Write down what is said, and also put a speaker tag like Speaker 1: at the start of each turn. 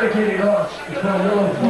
Speaker 1: dedicated us to tell